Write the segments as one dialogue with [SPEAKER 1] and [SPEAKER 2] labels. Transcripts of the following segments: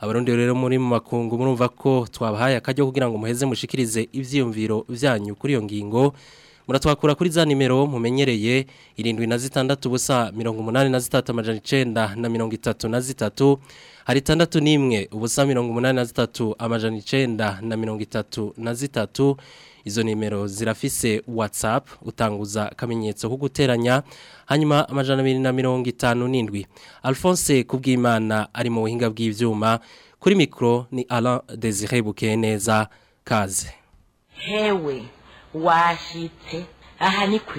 [SPEAKER 1] abarundi
[SPEAKER 2] rero muri mu makungu murumva ko twabahaye akajya kugira ngo muheze mushikirize ibyiyumviro byanyu kuri iyo ngingo muratwakura kuri za nimero mumenyereye irindwi na zitandatu ubusa mirongo umunani na zitatu amajana icenda na mirongo itatu na zitatu hari itandatu n'imwe ubusa mirongo umunani na zitatu amajana icenda na mirongo itatu na zitatu izo nimero zirafise whatsapp utanguza akamenyetso ko guteranya hanyuma amajana abiri na mirongo itanu n'indwi alphonse kubwimana ari mu buhinga bw'ibyuma kuri mikoro ni ara desire bukeneza kaze
[SPEAKER 3] hewe washyitse aha ni ku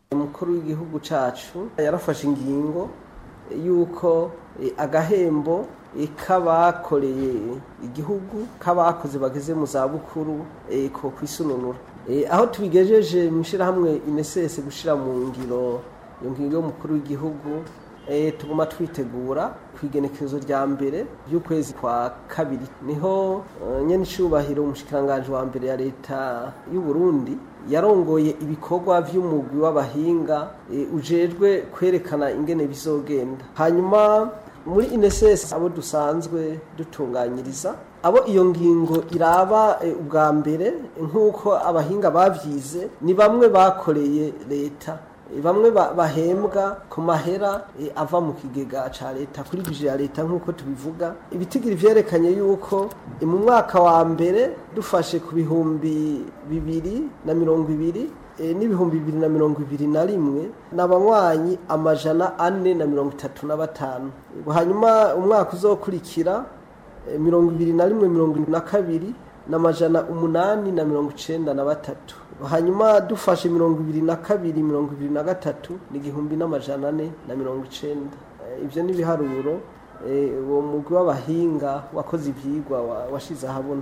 [SPEAKER 4] umukuru w'igihugu cyacu yarafashe ingingo y'uko eh, agahembo eh, k'abakoreye igihugu k'abakozi bageze mu zabukuru eh, ko kwisununura aho tubigejeje mu ishyirahamwe inesese gushyira mu ngiro iyo ngingo y'umukuru w'igihugu Eh, tuguma twitegura ku igenekerezo rya mbere ry'ukwezi kwa kabiri niho eh, nyine icubahiro umushikiranganji wa mbere ya leta y'u Burundi yarongoye ibikorwa by'umugwi w'abahinga eh, ujejwe kwerekana ingene bizogenda hanyuma muri inesesi abo dusanzwe dutunganyiriza abo iyo ngingo iraba ubwa mbere nk'uko abahinga babyize ni bamwe bakoreye leta bamwe bahembwa ku mahera e, ava mu kigega cya leta kuri bije ya leta nk'uko tubivuga ibitigira byerekanye yuko e, mu mwaka wa mbere dufashe ku bihumbi bibiri na mirongo ibiri e, n'ibihumbi bibiri na mirongo ibiri na rimwe ni abanywanyi amajana ane na mirongo itatu na batanu hanyuma umwaka uzokurikira mirongo ibiri na rimwe mirongo irindwi na kabiri ni amajana umunani na mirongo icyenda na batatu hanyuma dufashe mirongo ibiri na kabiri mirongo ibiri na gatatu n’igihumbi igihumbi n'amajana ane na mirongo icyenda eh, ibyo ni ibiharuro eh, uwo mugwi w'abahinga wakoze ibyigwa washyize ahabona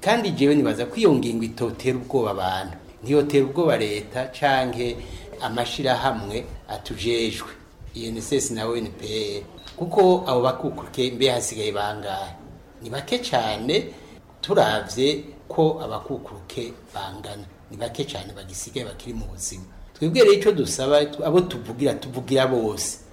[SPEAKER 5] kandi jewe nibaza kwiyongera itotera ubwoba abantu ntiyotera ubwoba leta canke amashyirahamwe atujejwe UNSS na UNPR kuko abo bakukuruke mbe hasigaye bangahe ni bake cyane turavye ko abakukuke bangana ni bake cyane bagisigaye bakiri mu buzima twibwe rero icyo dusaba abo tuvugira tuvugira bose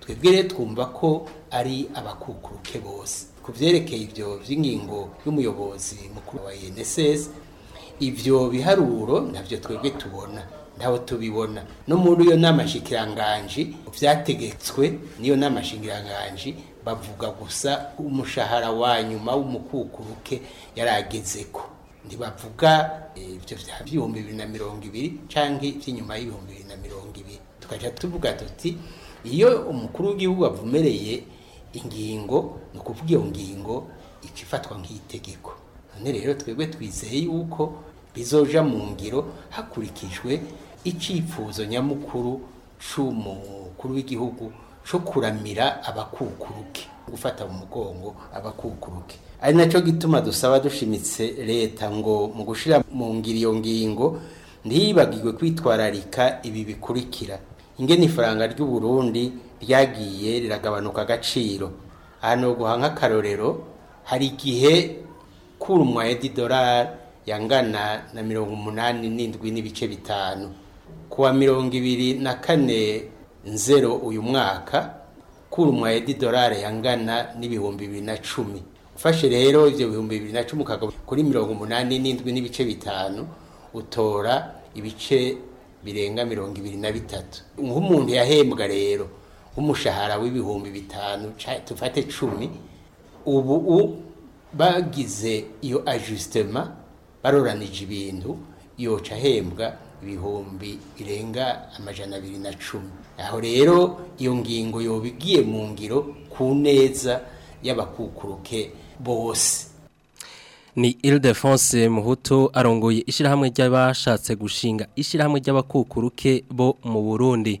[SPEAKER 5] twebwe rero twumva ko ari abakukuruke bose ku byerekeye ibyo by'ingingo y'umuyobozi mukuru wa UNSS ibyo biharuro nabyo twebwe tubona ntawe tubibona no muri iyo nama nshikiranganji byategetswe n'iyo nama nshikiranganji bavuga gusa umushahara wa nyuma w'umukukuruke yaragezeko ntibavuga eh, ibyo by'ibihumbi bibiri na mirongo ibiri cyangwa iby'inyuma y'ibihumbi bibiri na mirongo ibiri tukajya tuvuga tuti iyo umukuru w'igihugu avumereye ingingo ni ukuvuga iyo ngingo ikifatwa nk'itegeko none rero twebwe twizeye yuko bizoja mu ngiro hakurikijwe icyifuzo nyamukuru cy'umukuru w'igihugu cyo kuramira abakukuruke gufata mu mugongo abakukuruke ari nacyo gituma dusaba dushimitse leta ngo mu gushyira mu ngiri iyo ngingo ntibagirwe kwitwararika ibi bikurikira ingene ifaranga ry'u Burundi ryagiye riragabanuka agaciro ahantu ho guha nk'akarorero hari igihe kurumwa y'ididorari yangana na mirongo umunani n'indwi n'ibice bitanu kuwa mirongo ibiri na kane nzero uyu mwaka kuri umu edidorari yangana n'ibihumbi bibiri na cumi ufashe rero ibyo bihumbi bibiri na cumi ukagabanya kuri mirongo umunani n'indwi n'ibice bitanu utora ibice birenga mirongo ibiri na bitatu nk'umuntu yahembwa rero nk'umushahara w'ibihumbi bitanu tufate cumi ubu bagize iyo ajusitema baroranije ibintu yoca ahembwa ibihumbi birenga amajana abiri na cumi aho rero iyo ngingo yobigiye mu ngiro ku neza y'abakukuruke bose
[SPEAKER 2] ni ile de muhutu arongoye ishyirahamwe ry'abashatse gushinga ishyirahamwe ry'abakukuruke bo mu burundi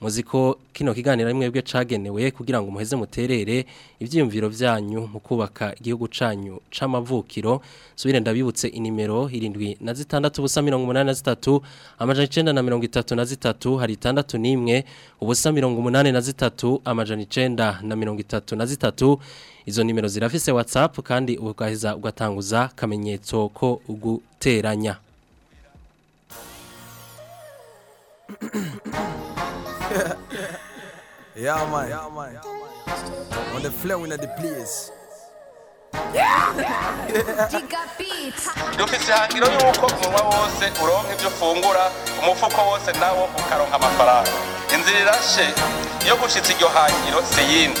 [SPEAKER 2] muziko kino kiganiro mwebwe cagenewe kugira ngo muheze muterere ibyiyumviro byanyu mu kubaka igihugu canyu c'amavukiro subire ndabibutse inimero 7 na 6 ubusa 83 amajana 9 na 33 hari 6 nimwe ubusa 83 amajana 9 na 33 izo nimero zirafise WhatsApp kandi ugaheza ugatanguza kamenyetso ko uguteranya
[SPEAKER 6] yeah, man. Yeah, man. On the flow in the place.
[SPEAKER 7] dufise ihangiro y'uko umunwa wose uronka ibyo ufungura umufuko wose nawo ukaronka amafaranga inzira irashe iyo gushyitsa iryo hangiro si yindi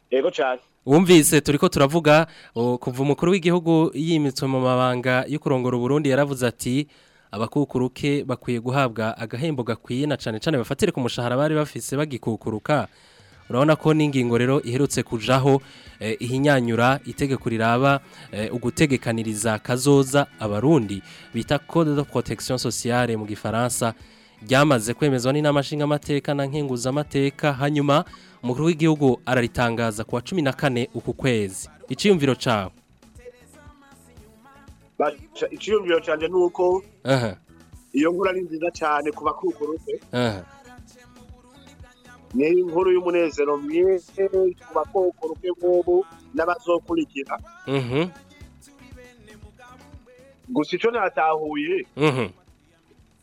[SPEAKER 8] yego cyane
[SPEAKER 2] wumvise turi turavuga kuva umukuru w'igihugu yimitse mu mabanga yo kurongora uburundi yaravuze ati abakukuruke bakwiye guhabwa agahembo gakwiye na cyane cyane bafatire ku mushahara bari bafise bagikukuruka urabona ko n'ingingo rero iherutse kujaho eh, ihinyanyura itegeko riraba eh, ugutegekaniriza kazoza abarundi bita code de protection sociale mu gifaransa ryamaze kwemezwa n’amashinga amateka na amateka hanyuma umukuru w'igihugu araritangaza ku wa cumi na kane uku kwezi icyiyumviro
[SPEAKER 8] cyawe icyiyumviro cyane ni
[SPEAKER 2] uko
[SPEAKER 8] iyo nkuru ari nziza cyane ku
[SPEAKER 2] bakukurute
[SPEAKER 8] ni inkuru y'umunezero mwinshi ku bakukurute nk'ubu n'abazokurikira
[SPEAKER 2] mhm.
[SPEAKER 8] gusa icyo natahuye
[SPEAKER 2] mhm.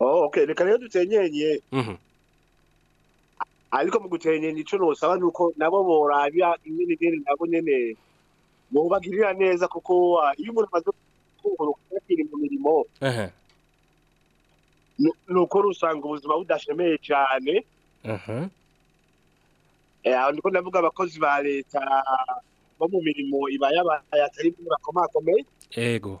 [SPEAKER 8] Oh, okay reka rero dutenyenye
[SPEAKER 2] mhm.
[SPEAKER 8] ariko mu gutenyenya ico nosaba nuko nabo borabya ingene ngene nabo nyene bobagirira neza kuko ah, iyo umuntu amaze kuhurukira mu mirimo nuko rusanga ubuzima budashemeye
[SPEAKER 2] cyane
[SPEAKER 8] eh, ko navuga abakozi ba leta bo mu mirimo iba yabatari bakomakomeye yego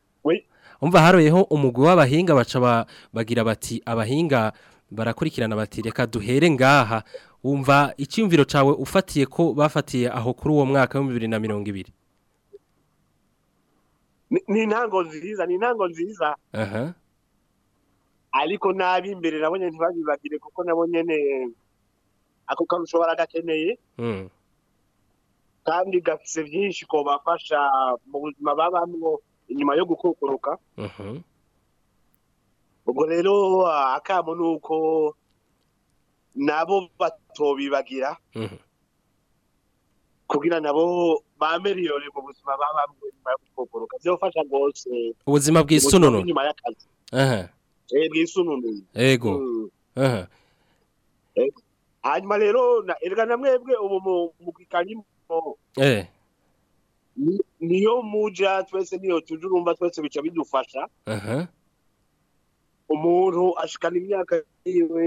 [SPEAKER 2] umva haroyeho umugwi w'abahinga baca bagira bati abahinga barakurikirana bati reka duhere ngaha wumva icyumviro cawe ufatiye ko bafatiye aho kuri uwo mwaka wa bibiri
[SPEAKER 8] na mirongo ibiri ni intango nziza ni intango nziza ariko n'ab'imbere nabonye ntibabibagire kuko nabonye ako kantu ushobora
[SPEAKER 2] gakeneye hmm.
[SPEAKER 8] kandi gafise byinshi ko bafasha mu buzima babamwo inyuma yo
[SPEAKER 2] gukokoroka
[SPEAKER 8] ubwo rero akamu ni uko nabo batobibagira
[SPEAKER 2] mhm.
[SPEAKER 8] kugira nabo bameriyore mu buzima bababwe nyuma yo gukokoroka byofasha rwose
[SPEAKER 2] ubuzima bw'isununu
[SPEAKER 8] nyuma y'akazi eh, bw'isununu
[SPEAKER 2] yego
[SPEAKER 8] mm. hanyuma rero erega namwebwe ubu mu gikanyimo
[SPEAKER 2] eh
[SPEAKER 8] niyo muja twese niyo tujurumba twese bica bidufasha
[SPEAKER 2] uh
[SPEAKER 8] umuntu ashikana imyaka yiwe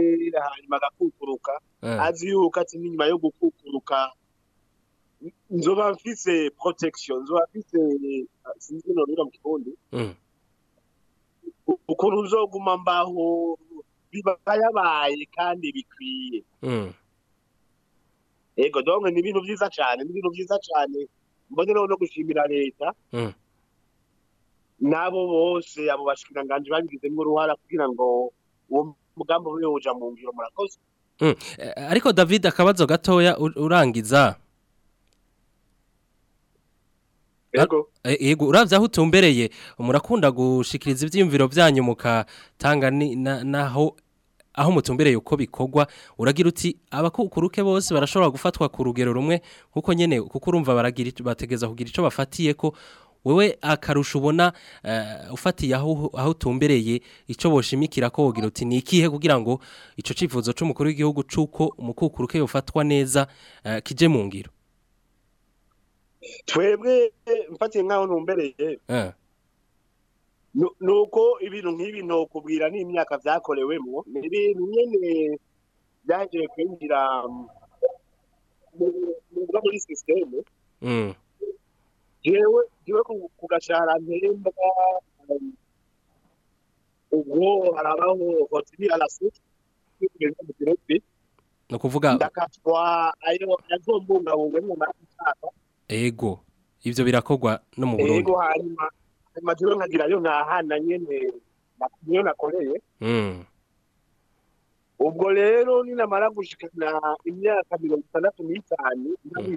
[SPEAKER 8] hanyuma agakukuruka
[SPEAKER 2] eh.
[SPEAKER 8] azi yuko ati n'inyuma yo gukukuruka nzoba mfise protection nzoba mfise eh, sinzi nonira mu kirundi
[SPEAKER 2] hmm.
[SPEAKER 8] ukuntu uzoguma mbaho bibayabaye kandi bikwiye
[SPEAKER 2] hmm.
[SPEAKER 8] ego donge ni ibintu vyiza cane ni ibintu vyiza cane mboneraho no gushimira leta
[SPEAKER 2] hmm.
[SPEAKER 8] n'abo bose abo bashikiranganji babigizemo uruhara kugira ngo uwo mugambi ube uja mu ngiro murakoze
[SPEAKER 2] mm. eh, ariko david akabazo gatoya urangiza
[SPEAKER 8] yego
[SPEAKER 2] eh, eh, urabye aho utumbereye murakunda gushikiriza ibyiyumviro byanyu mukatanga naho aho mutumbereye uko bikorwa uragira uti abakukuruke bose barashobora gufatwa ku rugero rumwe kuko nyine kuko urumva baragira bategeza kugira icyo bafatiye ko wewe akarusha ubona eh, ufatiye aho aho utumbereye icyo boshimikira ko wogira uti ni ikihe kugira ngo icyo cyifuzo cy'umukuru w'igihugu cy'uko umukukuru ke ufatwa neza eh, kije mu ngiro
[SPEAKER 8] twebwe mfatiye nk'aho ntumbereye
[SPEAKER 2] eh.
[SPEAKER 8] nuko ibintu nk'ibi ntukubwira n'imyaka byakorewemo ni ibintu nyine byagiye kwinjira mm, muri sisiteme
[SPEAKER 2] mm.
[SPEAKER 8] yewe yewe ku gashara mpemba ubwo harabaho hoteli arasuku
[SPEAKER 2] kugeza mu
[SPEAKER 8] ndakatwa ayo yazombunga bungwe mu
[SPEAKER 2] ego ivyo birakogwa no mu Burundi
[SPEAKER 8] ego hanyuma hanyuma jero nkagira yo nkahana nyene niyo nakoreye
[SPEAKER 2] mm
[SPEAKER 8] ubwo rero ninamara gushikana imyaka mirongo itandatu n'itanu
[SPEAKER 2] hmm.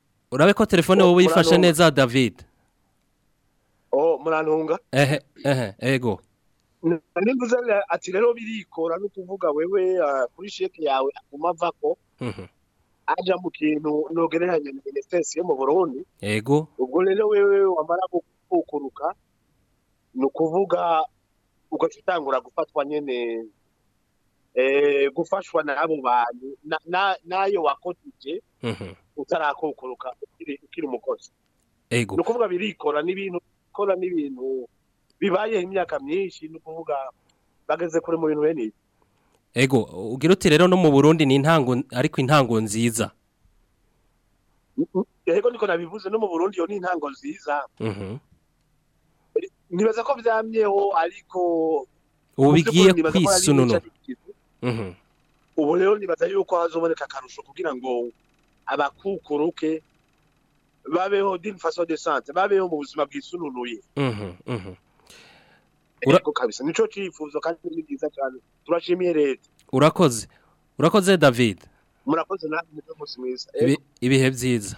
[SPEAKER 2] urabe ko telefone wowe uyifashe neza david
[SPEAKER 8] oh murantunga
[SPEAKER 2] ehe ehe ego
[SPEAKER 8] nimba uza ati rero birikora no kuvuga wewe ah, kuri sheke yawe aguma avako
[SPEAKER 2] mhm.
[SPEAKER 8] aja mu kintu nogereranya na minisitesi yo mu burundi
[SPEAKER 2] yego
[SPEAKER 8] ubwo rero wewe wamara gukukuruka ni ukuvuga ugaca utangura gufatwa nyene eh, gufashwa n'abo bantu n'ayo wakotije
[SPEAKER 2] mhm.
[SPEAKER 8] utarakukuruka ukiri umukozi ni ukuvuga birikora n'ibintu bikora n'ibintu bibayeho imyaka myinshi ni kuvuga bageze kure mu bintu bene
[SPEAKER 2] ego ugira uti rero no mu burundi ni intango ariko intango nziza
[SPEAKER 8] yego niko nabivuze no mu burundi yo ni intango nziza
[SPEAKER 2] mhm.
[SPEAKER 8] nibaza ko byamyeho ariko
[SPEAKER 2] ubu bigiye
[SPEAKER 8] kwisununa
[SPEAKER 2] mhm.
[SPEAKER 8] ubu rero nibaza yuko hazoboneka akarusho kugira ngo abakukuruke babeho d'une façon de sante babeho mu buzima bwisununuye
[SPEAKER 2] mhm,
[SPEAKER 8] kabisa nico cifuzo kandi ni byiza cyane turashimiye leta
[SPEAKER 2] urakoze urakoze david
[SPEAKER 8] murakoze nawe nico mwiza
[SPEAKER 2] ibihe byiza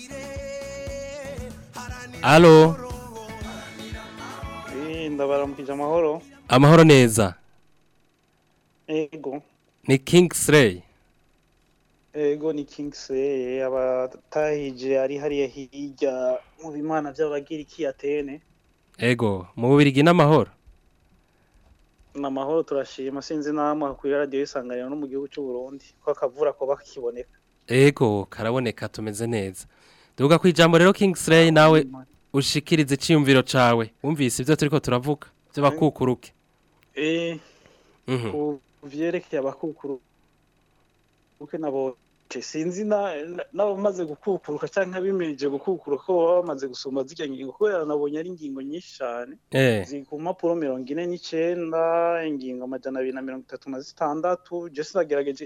[SPEAKER 2] alo eh,
[SPEAKER 9] ndabaramukije amahoro
[SPEAKER 2] amahoro neza
[SPEAKER 9] ego
[SPEAKER 2] ni kingsley
[SPEAKER 9] ego ni kingsley abatahije ari hariya hirya mu bimana by'abagiriki atene
[SPEAKER 2] ego mu bubirigi n'amahoro
[SPEAKER 9] ni amahoro turashima sinzi n'aho mahakurira radiyo y'isanganiro no mu gihugu cy'u Burundi ko akavura kuba kakiboneka
[SPEAKER 2] ego karaboneka tumeze neza duga ko rero Kingsley nawe ushikirize icyiyumviro cyawe umvise ibyo turi ko turavuga by'abakukuruke
[SPEAKER 9] eh,
[SPEAKER 2] mhm.
[SPEAKER 9] ku byerekeye abakukuruke nabo sinzi n'abamaze gukukuruka cyangwa abimirije gukukuruka ko baba bamaze gusoma ziriya ngingo kubera nabonye ari ingingo nyinshi cyane
[SPEAKER 2] eh.
[SPEAKER 9] ziri ku mpapuro mirongo ine n'icyenda ingingo amajyana abiri na mirongo itatu na zitandatu jesi nagerageje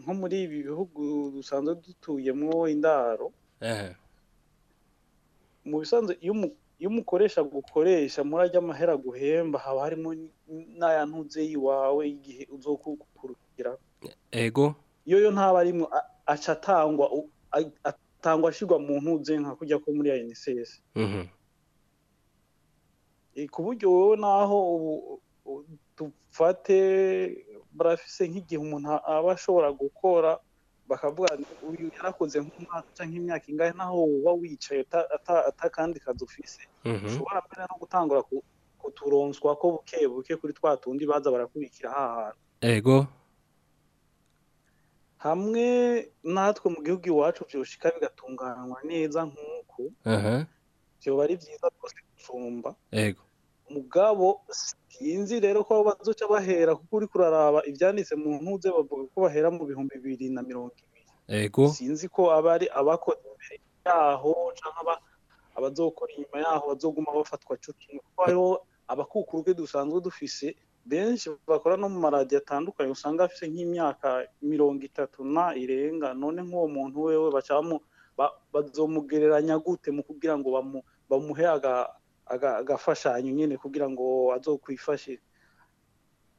[SPEAKER 9] nko muri ibi bihugu dusanzwe dutuyemo indaro mu bisanzwe iyo umukoresha gukoresha muri ajya amahera guhemba haba harimo n'aya ntuzeye iwawe igihe uzokukurukira
[SPEAKER 2] ego
[SPEAKER 9] iyo yo ntaba arimo aca atangwa atangwa ashyirwa mu ntuze nka kujya ko muri UNSS
[SPEAKER 2] mhm.
[SPEAKER 9] ku buryo wowe naho tufate dufate barafise nk'igihe umuntu aba ashobora gukora bakavuga uyu yarakoze nk'umwaka cyangwa imyaka ingahe naho uba wicaye atakandi kazi ufise
[SPEAKER 2] mhm.
[SPEAKER 9] ushobora mbere no gutangura kuturonswa ko buke buke kuri twa tundi baza barakurikira aha hantu hamwe natwe mu gihugu iwacu byoshyika bigatunganywa neza nk'uku byaba ari byiza rwose
[SPEAKER 2] gucumba
[SPEAKER 9] mugabo sinzi rero ko bazoca bahera kuko uri kuraraba ibyanditse mu ntuze bavuga ko bahera mu bihumbi bibiri na mirongo ibiri sinzi ko aba ari abakoze imbere yaho cyangwa abazokora inyuma yaho bazoguma bafatwa cyo kimwe kuko hariho abakukuruke dusanzwe dufise benshi bakora no mu maradiyo atandukanye usanga afite nk'imyaka mirongo itatu na irenga none nk'uwo muntu wewe bazomugereranya gute mu kugira ngo bamuhe agafashanyo nyine kugira ngo azokwifashishe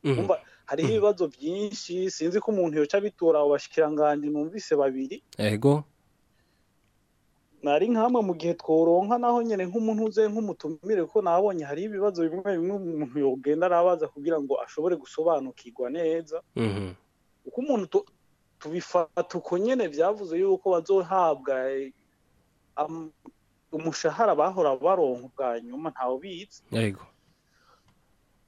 [SPEAKER 2] mhm.
[SPEAKER 9] hariho mhm. ibibazo byinshi sinzi ko umuntu yoca abitora abo bashyikiranganje numvise babiri
[SPEAKER 2] yego
[SPEAKER 9] nari nk'amwe mu gihe tworonka naho nyine nk'umuntu uze nk'umutumire kuko nabonye hari ibibazo bimwe bimwe umuntu yogenda arabaza kugira ngo ashobore gusobanukirwa neza
[SPEAKER 2] mhm.
[SPEAKER 9] uko umuntu tubifata uko nyine byavuze yuko bazohabwa eh, umushahara bahora baronka ubwa nyuma ntawe
[SPEAKER 2] ubitse
[SPEAKER 9] yego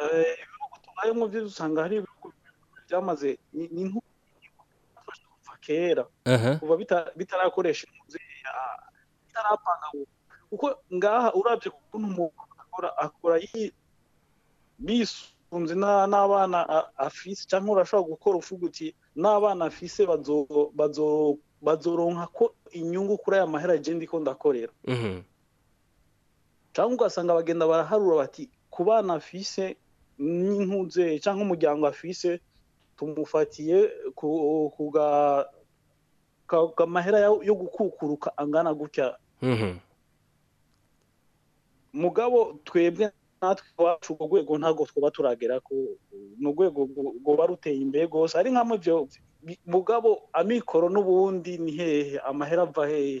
[SPEAKER 2] eh,
[SPEAKER 9] ibihugu tubayemo byo usanga hari byamaze ni kuva kera kuva bitarakoresha inzu ah, bitarapanga kuko ngaha urabye ukuntu umuntu akora bisunze n'abana ah, afise cyangwa urashobora gukora uvuga n'abana afise bazoronka ko inyungu kuri aya mahera agenda ikunda akorera
[SPEAKER 2] mhm.
[SPEAKER 9] cyangwa ugasanga bagenda baraharura bati ku bana afise n'inkunzeri cyangwa umuryango afise tumufatiye ku mahera yo gukukuruka angana gutya
[SPEAKER 2] mhm.
[SPEAKER 9] mugabo twebwe natwe iwacu urwo rwego ntabwo twaba turagera ku ni urwego rwaba ruteye imbere rwose ari nka mubyo mugabo amikoro n'ubundi ni hehe amahera ava hehe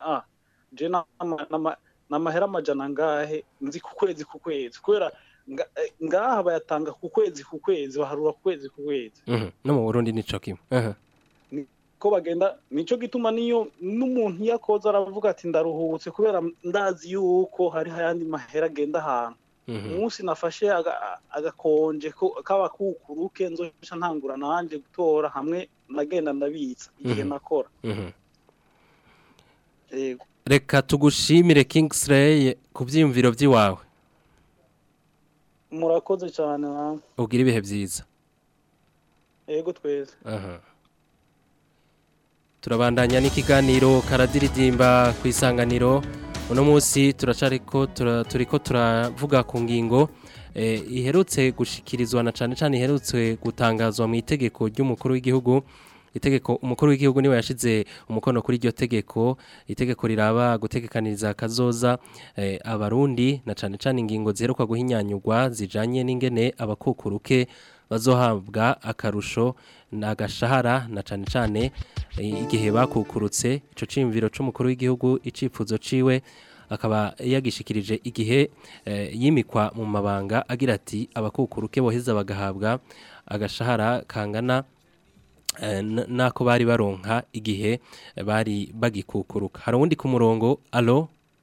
[SPEAKER 9] ah je n'amahera amajana angahe nzi ku kwezi ku kwezi kubera ngaha bayatanga ku kwezi ku kwezi baharura ku kwezi ku kwezi
[SPEAKER 2] mhm. no mu burundi nico kimwe
[SPEAKER 9] ko bagenda nicyo gituma niyo n'umuntu iyo akoze aravuga ati ndaruhutse kubera ndazi yuko hari ayandi mahera agenda ahantu
[SPEAKER 2] mhm.
[SPEAKER 9] umunsi nafashe agakonje k'abakukuruke nzoca ntangura nanjye gutora hamwe nagenda ndabitsa igihe
[SPEAKER 2] mhm.
[SPEAKER 9] nakora
[SPEAKER 2] mhm. reka tugushimire kingisireyi ku byiyumviro by'iwawe
[SPEAKER 9] murakoze cyane
[SPEAKER 2] ugira ibihe byiza
[SPEAKER 9] yego
[SPEAKER 2] tweza turabandanya n'ikiganiro karadiridimba ku isanganiro uno munsi turiko turavuga ku ngingo eh, iherutse gushikirizwa na cyane cyane iherutse gutangazwa mu itegeko ry'umukuru w'igihugu itegeko umukuru w'igihugu niwe yashize umukono kuri iryo tegeko itegeko riraba gutegekaniriza kazoza eh, abarundi na cyane cyane ingingo ziheruka guhinyanyurwa zijanye n'ingene abakukuruke bazohabwa akarusho nagashahara na cyane cyane eh, igihe bakukurutse icyo cyiyumviro cy'umukuru w'igihugu icyifuzo ciwe akaba yagishikirije igihe eh, yimikwa mu mabanga agira ati abakukuruke boheza bagahabwa agashahara kangana eh, n'ako bari baronka igihe bari bagikukuruka hari wundi ku murongo alo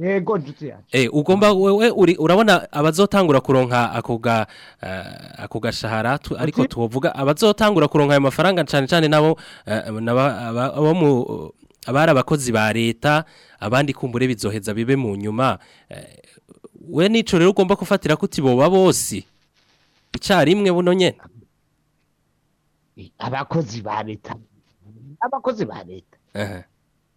[SPEAKER 10] yego nshuti
[SPEAKER 2] yacu ugomba wewe urabona abazotangura kuronka ako gashahara ariko tuvuga abazotangura kuronka ayo mafaranga cyane cyane nabo abari abakozi ba leta abandi kumbure bizoheza bibe mu nyuma we n'icyo rero ugomba gufatira kutiboba bose icyarimwe buno nyine
[SPEAKER 10] abakozi ba leta abakozi ba leta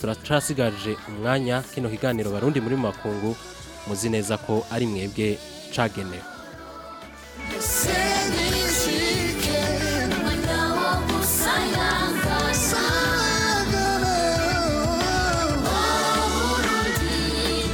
[SPEAKER 11] turacasigaje umwanya kino kiganiro barundi muri makungu muzi neza ko ari mwebwe cagenewe
[SPEAKER 12] Sayang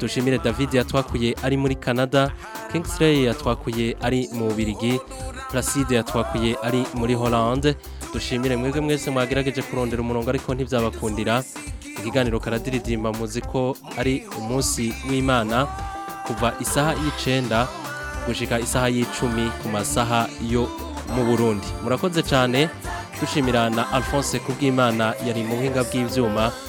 [SPEAKER 12] dushimire david yatwakuye ari muri canada kingsley yatwakuye ari mu bubirigi placide yatwakuye ari muri holande dushimire mwebwe mwese mwagerageje kurondera umurongo ariko ntibyabakundira ikiganiro karadiridimba muzi ko ari umunsi w'imana kuva isaha y'icenda
[SPEAKER 2] gushika isaha y'icumi ku masaha yo mu burundi murakoze cyane dushimira na alphonse kubw'imana yari mu buhinga
[SPEAKER 13] bw'ibyuma